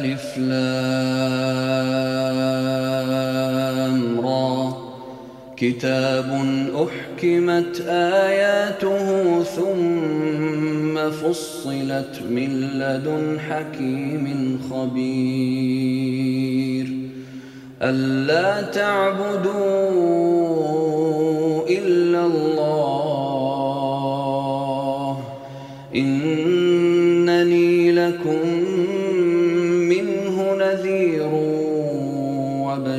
ألف لام را. كتاب أحكمت آياته ثم فصلت من لدن حكيم خبير. ألا تعبدوا إلا الله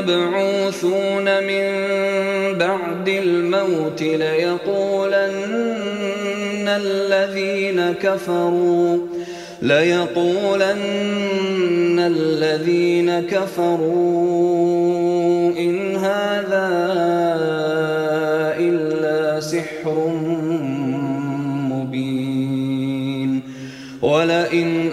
مبعوثون من بعد الموت ليقولن الذين كفروا ليقولن الذين كفروا إن هذا إلا سحر مبين. ولئن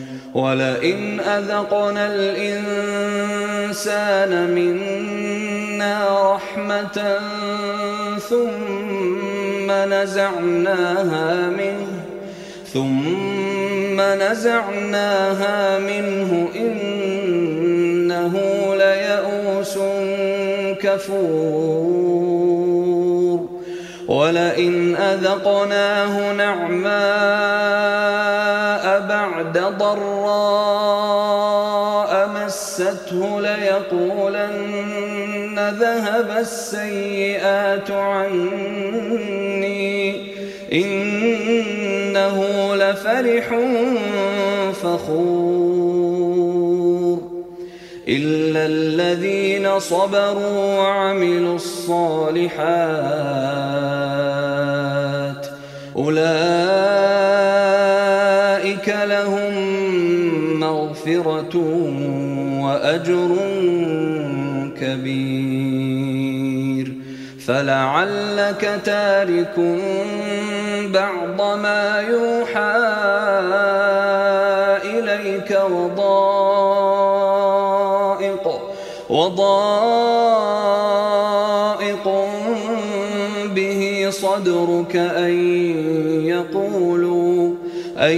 ولئن أذقنا الإنسان منا رحمة ثم نزعناها منه ثم نزعناها منه إنه ليئوس كفور. ولئن أذقناه نعماء بعد ضراء مسته ليقولن ذهب السيئات عني. إنه لفرح فخور. إلا الذين صبروا وعملوا الصالحات أولئك مغفرة وأجر كبير. فلعلك تارك بعض ما يوحى إليك وضائق وضائق به صدرك أن يقولوا أن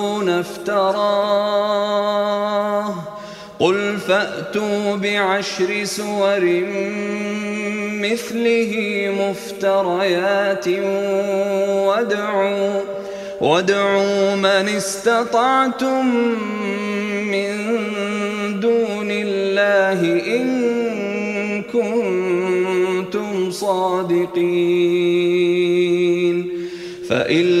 يقولون افتراه قل فأتوا بعشر سور مثله مفتريات وادعوا وادعوا من استطعتم من دون الله إن كنتم صادقين. فإن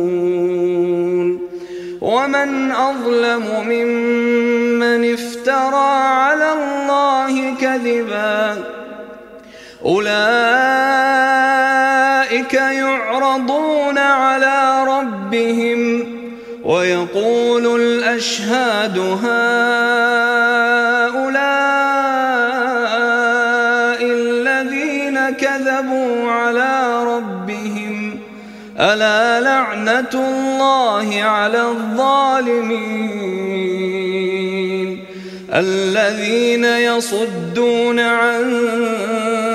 ومن أظلم ممن افترى على الله كذبا. أولئك يعرضون على ربهم ويقول الأشهاد هؤلاء على الظالمين الذين يصدون عن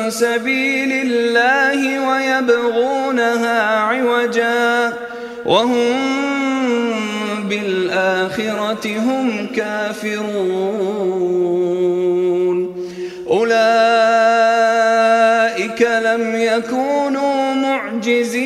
سبيل الله ويبغونها عوجا وهم بالآخرة هم كافرون أولئك لم يكونوا معجزين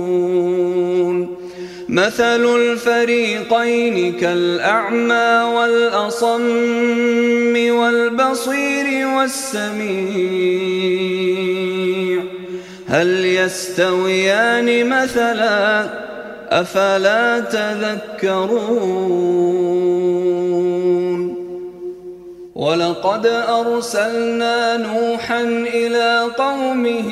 مثل الفريقين كالأعمى والأصم والبصير والسميع. هل يستويان مثلا؟ أفلا تذكرون؟ ولقد أرسلنا نوحا إلى قومه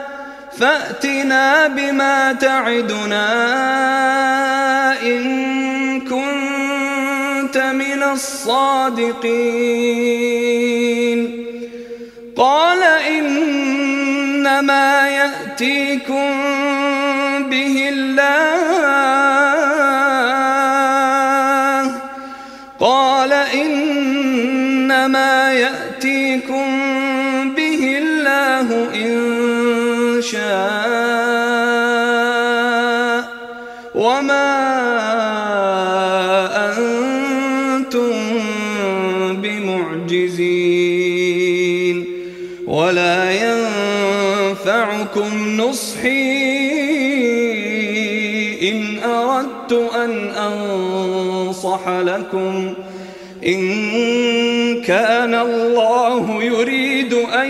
فأتنا بما تعدنا إن كنت من الصادقين. قال إنما يأتيكم به الله. قال إنما يأتيكم به الله إن شاء وما أنتم بمعجزين ولا ينفعكم نصحي إن أردت أن أنصح لكم إن كان الله يريد أن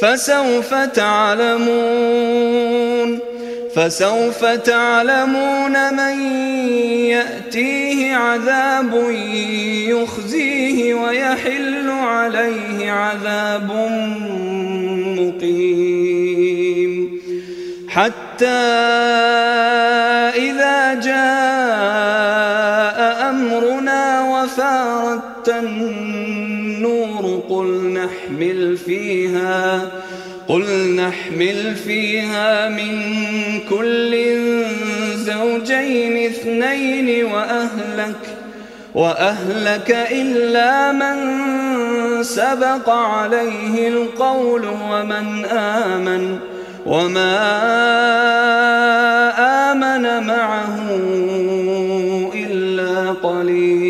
فسوف تعلمون فسوف تعلمون من يأتيه عذاب يخزيه ويحل عليه عذاب مقيم. حتى فيها قل نحمل فيها من كل زوجين اثنين وأهلك وأهلك إلا من سبق عليه القول ومن آمن وما آمن معه إلا قليل.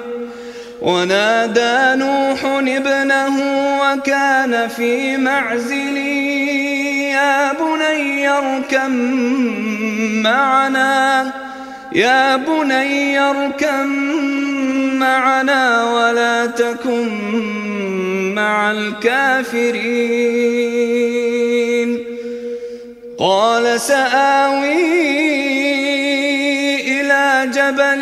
ونادى نوح ابنه وكان في معزل يا بني اركم معنا يا بني اركم معنا ولا تكن مع الكافرين. قال سآوي إلى جبل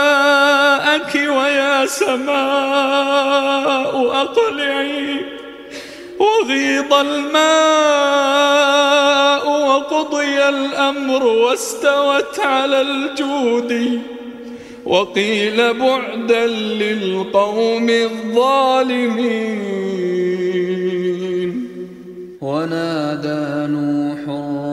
ويا سماء أقلعي وغيض الماء وقضي الأمر واستوت على الجود وقيل بعدا للقوم الظالمين. ونادى نوح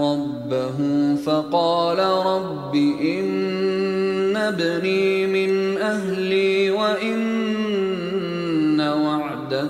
ربه فقال رب إن ابني من أهلي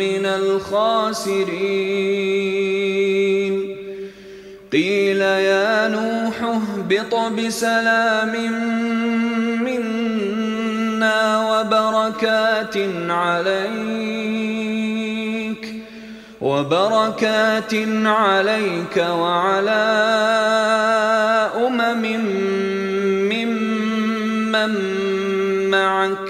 من الخاسرين. قيل يا نوح اهبط بسلام منا وبركات عليك وبركات عليك وعلى أمم ممن معك.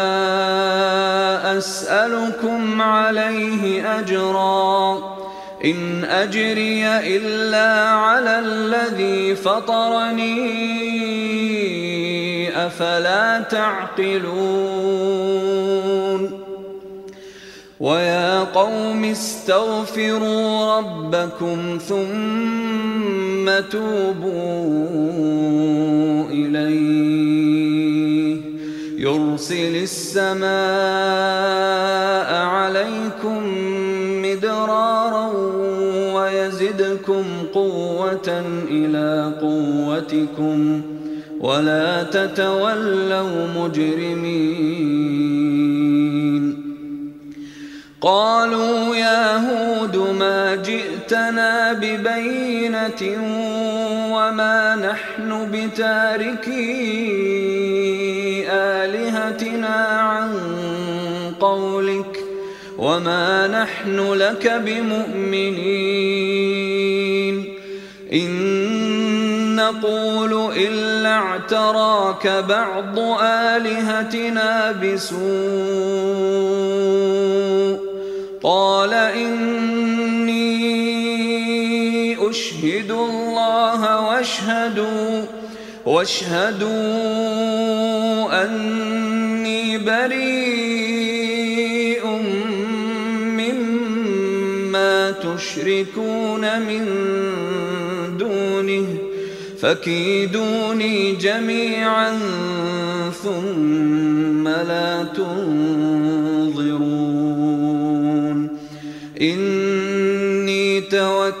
أسألكم عليه أجرا. إن أجري إلا على الذي فطرني أفلا تعقلون. ويا قوم استغفروا ربكم ثم توبوا إليه. يرسل السماء عليكم مدرارا ويزدكم قوة إلى قوتكم ولا تتولوا مجرمين. قالوا يا هود ما جئتنا ببينة وما نحن بتاركي آلهتنا عن قولك وما نحن لك بمؤمنين. إن نقول إلا اعتراك بعض آلهتنا بسوء. قال إني أشهد الله واشهدوا واشهدوا أني بريء مما تشركون من دونه فكيدوني جميعا ثم لا تنظرون. إني توكلت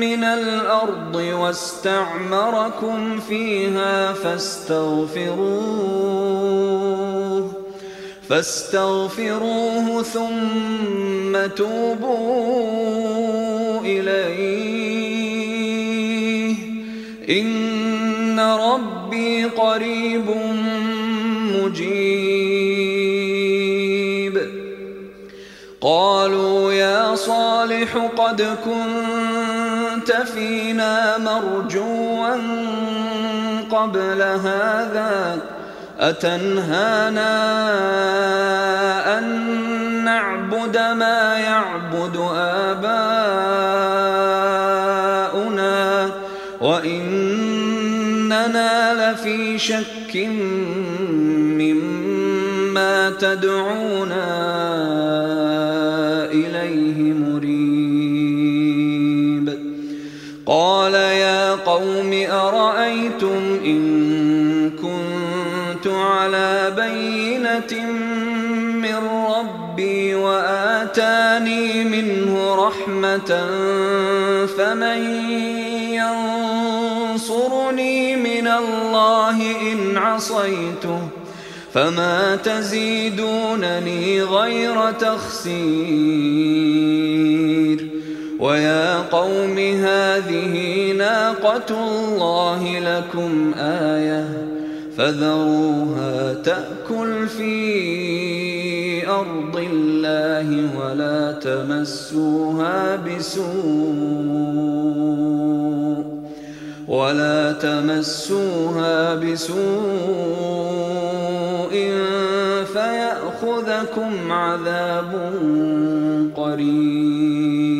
من الأرض واستعمركم فيها فاستغفروه فاستغفروه ثم توبوا إليه. إن ربي قريب مجيب. قالوا يا صالح قد كنت فينا مرجوا قبل هذا أتنهانا أن نعبد ما يعبد آباؤنا وإننا لفي شك مما تدعونا أرأيتم إن كنت على بينة من ربي وآتاني منه رحمة فمن ينصرني من الله إن عصيته فما تزيدونني غير تخسير ويا قوم هذه ناقة الله لكم آية فذروها تأكل في أرض الله ولا تمسوها بسوء ولا تمسوها بسوء فيأخذكم عذاب قريب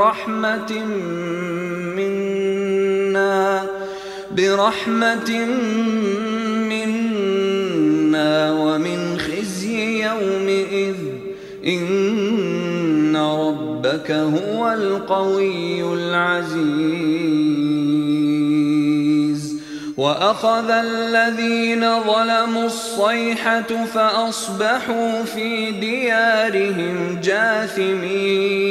برحمة منا برحمة منا ومن خزي يومئذ. إن ربك هو القوي العزيز. وأخذ الذين ظلموا الصيحة فأصبحوا في ديارهم جاثمين.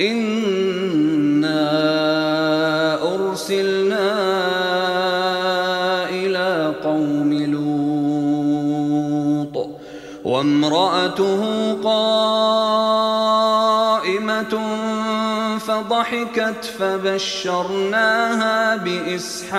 إنا أرسلنا إلى قوم وامرأته قائمة فضحكت فبشرناها بإسحاق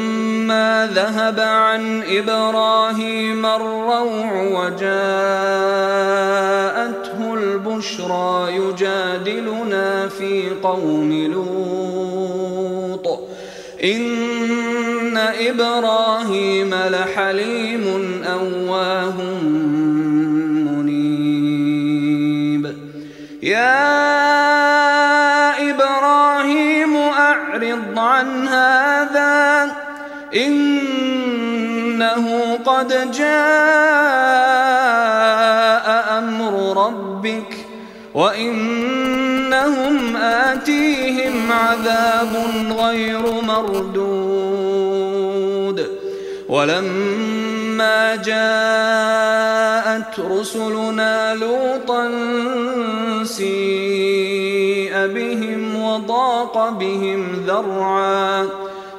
ذهب عن إبراهيم الروع وجاءته البشرى يجادلنا في قوم لوط. إن إبراهيم لحليم أواه. إنه قد جاء أمر ربك وإنهم آتيهم عذاب غير مردود. ولما جاءت رسلنا لوطا سيء بهم وضاق بهم ذرعا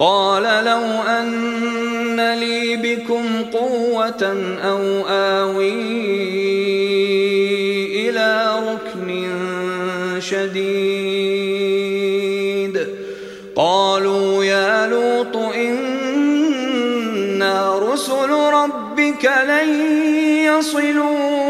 قال لو أن لي بكم قوة أو آوي إلى ركن شديد. قالوا يا لوط إنا رسل ربك لن يصلوا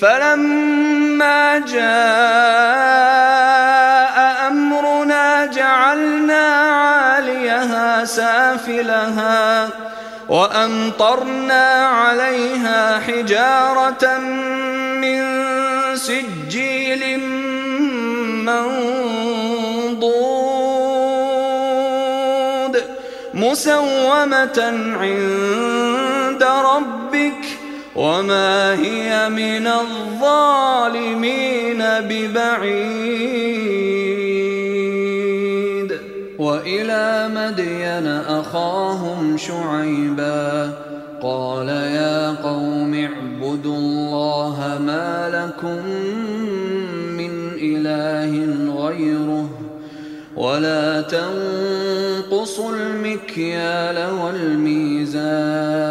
فلما جاء أمرنا جعلنا عاليها سافلها وأمطرنا عليها حجارة من سجيل منضود مسومة عند ربك وما هي من الظالمين ببعيد وإلى مدين أخاهم شعيبا قال يا قوم اعبدوا الله ما لكم من إله غيره ولا تنقصوا المكيال والميزان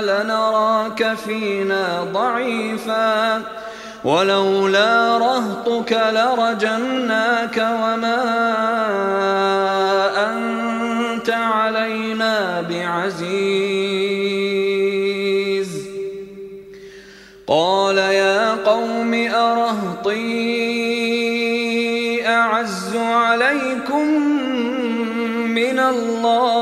لنراك فينا ضعيفاً. ولولا رهطك لرجمناك وما أنت علينا بعزيز. قال يا قوم أرهطي أعز عليكم من الله.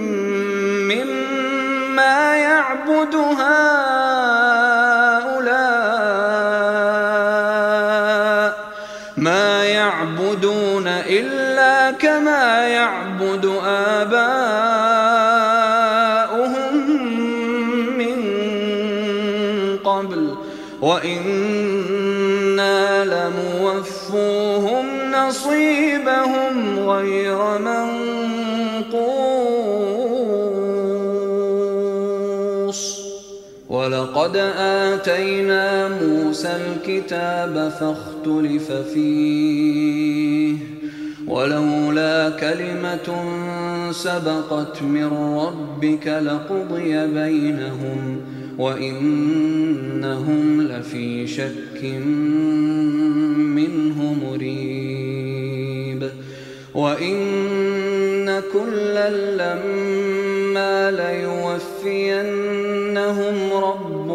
يعبد هؤلاء ما يعبدون إلا كما يعبد آباؤهم من قبل. وإنا لموفوهم نصيبهم غير منقوص ولقد آتينا موسى الكتاب فاختلف فيه ولولا كلمة سبقت من ربك لقضي بينهم وإنهم لفي شك منه مريب. وإن كلا لما ليوفينهم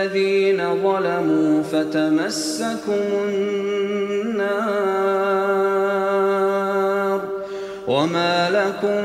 الذين ظلموا فتمسكم النار وما لكم